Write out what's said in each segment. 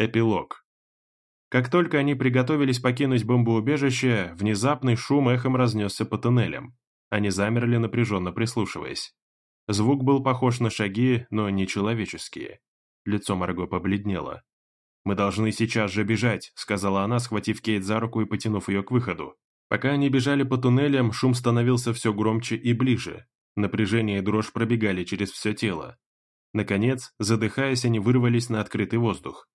Эпилог. Как только они приготовились покинуть бомбоубежище, внезапный шум эхом разнесся по туннелям. Они замерли, напряженно прислушиваясь. Звук был похож на шаги, но не человеческие. Лицо Марго побледнело. «Мы должны сейчас же бежать», — сказала она, схватив Кейт за руку и потянув ее к выходу. Пока они бежали по туннелям, шум становился все громче и ближе. Напряжение и дрожь пробегали через все тело. Наконец, задыхаясь, они вырвались на открытый воздух.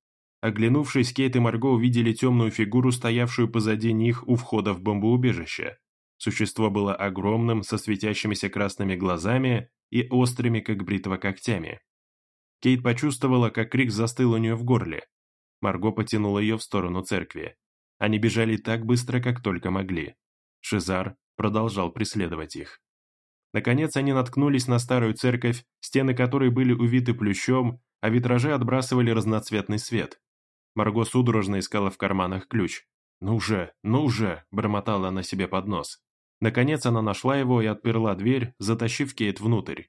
Оглянувшись, Кейт и Марго увидели темную фигуру, стоявшую позади них у входа в бомбоубежище. Существо было огромным, со светящимися красными глазами и острыми, как бритва, когтями. Кейт почувствовала, как крик застыл у нее в горле. Марго потянула ее в сторону церкви. Они бежали так быстро, как только могли. Шизар продолжал преследовать их. Наконец они наткнулись на старую церковь, стены которой были увиты плющом, а витражи отбрасывали разноцветный свет. Марго судорожно искала в карманах ключ. «Ну же, ну же!» – бормотала она себе под нос. Наконец она нашла его и отперла дверь, затащив Кейт внутрь.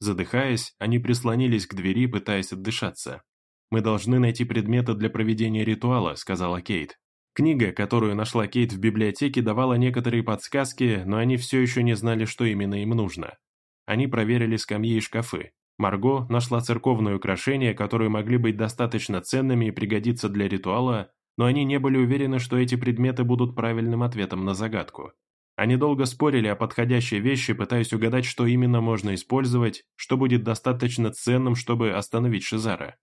Задыхаясь, они прислонились к двери, пытаясь отдышаться. «Мы должны найти предметы для проведения ритуала», – сказала Кейт. Книга, которую нашла Кейт в библиотеке, давала некоторые подсказки, но они все еще не знали, что именно им нужно. Они проверили скамьи и шкафы. Марго нашла церковные украшения, которые могли быть достаточно ценными и пригодиться для ритуала, но они не были уверены, что эти предметы будут правильным ответом на загадку. Они долго спорили о подходящей вещи, пытаясь угадать, что именно можно использовать, что будет достаточно ценным, чтобы остановить Шизара.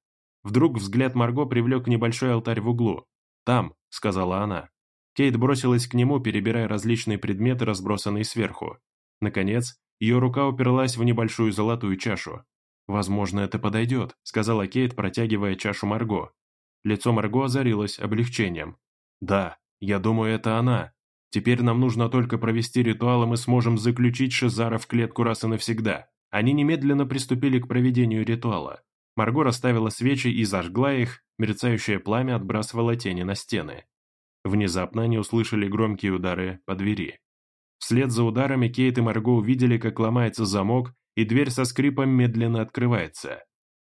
Вдруг взгляд Марго привлек небольшой алтарь в углу. «Там», — сказала она. Кейт бросилась к нему, перебирая различные предметы, разбросанные сверху. Наконец, ее рука уперлась в небольшую золотую чашу. «Возможно, это подойдет», — сказала Кейт, протягивая чашу Марго. Лицо Марго озарилось облегчением. «Да, я думаю, это она. Теперь нам нужно только провести ритуал, и мы сможем заключить Шизара в клетку раз и навсегда». Они немедленно приступили к проведению ритуала. Марго расставила свечи и зажгла их, мерцающее пламя отбрасывало тени на стены. Внезапно они услышали громкие удары по двери. Вслед за ударами Кейт и Марго увидели, как ломается замок, и дверь со скрипом медленно открывается.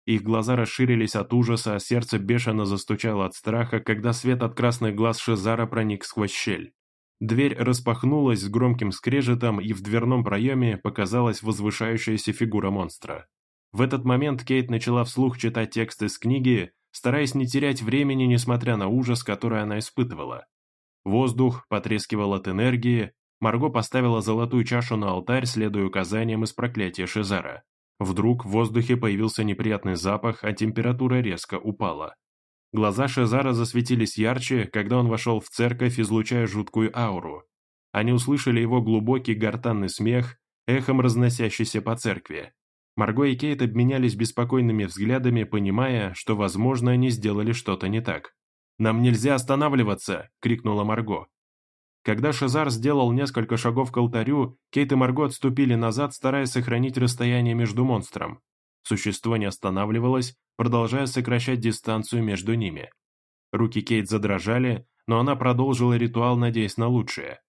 Их глаза расширились от ужаса, а сердце бешено застучало от страха, когда свет от красных глаз Шизара проник сквозь щель. Дверь распахнулась с громким скрежетом, и в дверном проеме показалась возвышающаяся фигура монстра. В этот момент Кейт начала вслух читать текст из книги, стараясь не терять времени, несмотря на ужас, который она испытывала. Воздух потрескивал от энергии, Марго поставила золотую чашу на алтарь, следуя указаниям из проклятия Шизара. Вдруг в воздухе появился неприятный запах, а температура резко упала. Глаза Шизара засветились ярче, когда он вошел в церковь, излучая жуткую ауру. Они услышали его глубокий гортанный смех, эхом разносящийся по церкви. Марго и Кейт обменялись беспокойными взглядами, понимая, что, возможно, они сделали что-то не так. «Нам нельзя останавливаться!» – крикнула Марго. Когда Шазар сделал несколько шагов к алтарю, Кейт и Марго отступили назад, стараясь сохранить расстояние между монстром. Существо не останавливалось, продолжая сокращать дистанцию между ними. Руки Кейт задрожали, но она продолжила ритуал, надеясь на лучшее.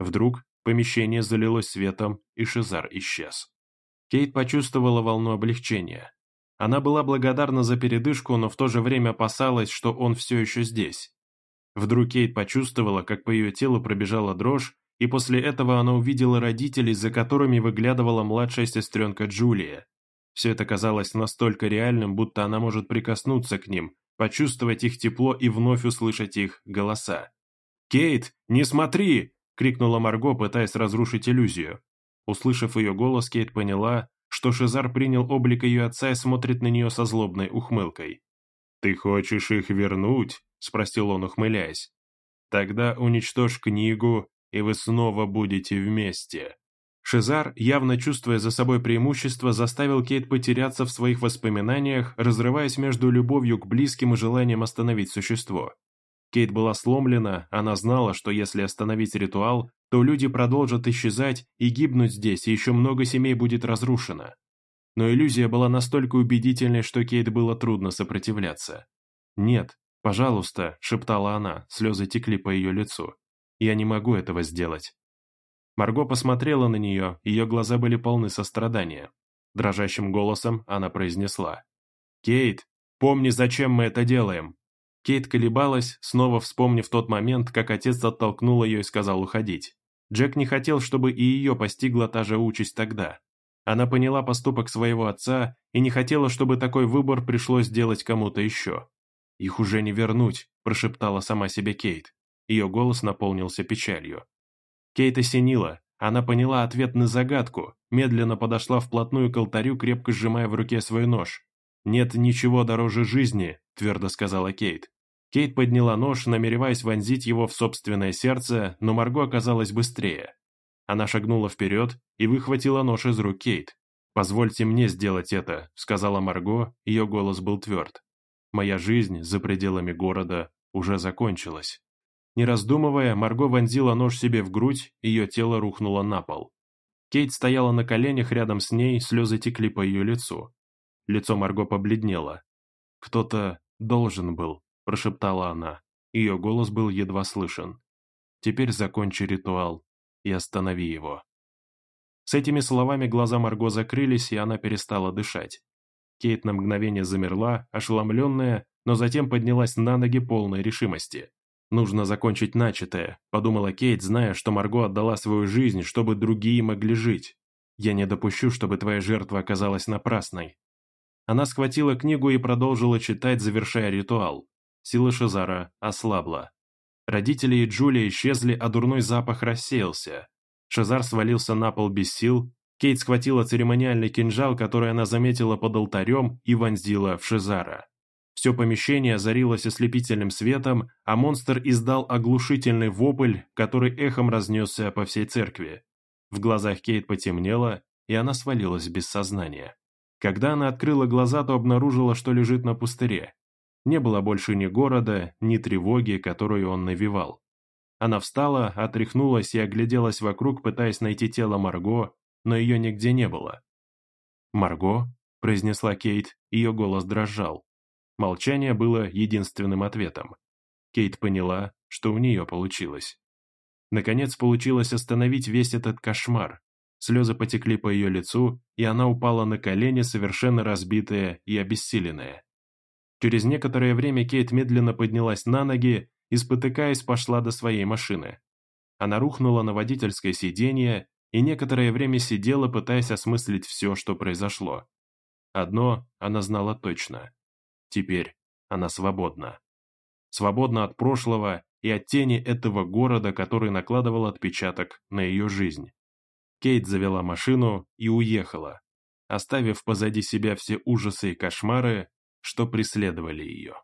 Вдруг помещение залилось светом, и Шизар исчез. Кейт почувствовала волну облегчения. Она была благодарна за передышку, но в то же время опасалась, что он все еще здесь. Вдруг Кейт почувствовала, как по ее телу пробежала дрожь, и после этого она увидела родителей, за которыми выглядывала младшая сестренка Джулия. Все это казалось настолько реальным, будто она может прикоснуться к ним, почувствовать их тепло и вновь услышать их голоса. «Кейт, не смотри!» – крикнула Марго, пытаясь разрушить иллюзию. Услышав ее голос, Кейт поняла, что Шизар принял облик ее отца и смотрит на нее со злобной ухмылкой. «Ты хочешь их вернуть?» – спросил он, ухмыляясь. «Тогда уничтожь книгу, и вы снова будете вместе». Шизар, явно чувствуя за собой преимущество, заставил Кейт потеряться в своих воспоминаниях, разрываясь между любовью к близким и желанием остановить существо. Кейт была сломлена, она знала, что если остановить ритуал, то люди продолжат исчезать и гибнуть здесь, и еще много семей будет разрушено. Но иллюзия была настолько убедительной, что Кейт было трудно сопротивляться. «Нет, пожалуйста», — шептала она, слезы текли по ее лицу. «Я не могу этого сделать». Марго посмотрела на нее, ее глаза были полны сострадания. Дрожащим голосом она произнесла. «Кейт, помни, зачем мы это делаем. Кейт колебалась, снова вспомнив тот момент, как отец оттолкнул ее и сказал уходить. Джек не хотел, чтобы и ее постигла та же участь тогда. Она поняла поступок своего отца и не хотела, чтобы такой выбор пришлось делать кому-то еще. «Их уже не вернуть», – прошептала сама себе Кейт. Ее голос наполнился печалью. Кейт осенила, она поняла ответ на загадку, медленно подошла вплотную к алтарю, крепко сжимая в руке свой нож. «Нет ничего дороже жизни», – твердо сказала Кейт. Кейт подняла нож, намереваясь вонзить его в собственное сердце, но Марго оказалась быстрее. Она шагнула вперед и выхватила нож из рук Кейт. «Позвольте мне сделать это», — сказала Марго, ее голос был тверд. «Моя жизнь за пределами города уже закончилась». Не раздумывая, Марго вонзила нож себе в грудь, ее тело рухнуло на пол. Кейт стояла на коленях рядом с ней, слезы текли по ее лицу. Лицо Марго побледнело. «Кто-то должен был», — прошептала она. Ее голос был едва слышен. «Теперь закончи ритуал и останови его». С этими словами глаза Марго закрылись, и она перестала дышать. Кейт на мгновение замерла, ошеломленная, но затем поднялась на ноги полной решимости. «Нужно закончить начатое», – подумала Кейт, зная, что Марго отдала свою жизнь, чтобы другие могли жить. «Я не допущу, чтобы твоя жертва оказалась напрасной». Она схватила книгу и продолжила читать, завершая ритуал. Сила Шизара ослабла. Родители и Джулия исчезли, а дурной запах рассеялся. Шазар свалился на пол без сил, Кейт схватила церемониальный кинжал, который она заметила под алтарем, и вонзила в Шизара. Все помещение озарилось ослепительным светом, а монстр издал оглушительный вопль, который эхом разнесся по всей церкви. В глазах Кейт потемнело, и она свалилась без сознания. Когда она открыла глаза, то обнаружила, что лежит на пустыре. Не было больше ни города, ни тревоги, которую он навевал. Она встала, отряхнулась и огляделась вокруг, пытаясь найти тело Марго, но ее нигде не было. «Марго?» – произнесла Кейт, ее голос дрожал. Молчание было единственным ответом. Кейт поняла, что у нее получилось. Наконец получилось остановить весь этот кошмар. Слезы потекли по ее лицу, и она упала на колени, совершенно разбитая и обессиленная. Через некоторое время Кейт медленно поднялась на ноги и, спотыкаясь, пошла до своей машины. Она рухнула на водительское сиденье и некоторое время сидела, пытаясь осмыслить все, что произошло. Одно она знала точно. Теперь она свободна. Свободна от прошлого и от тени этого города, который накладывал отпечаток на ее жизнь. Кейт завела машину и уехала, оставив позади себя все ужасы и кошмары, что преследовали ее.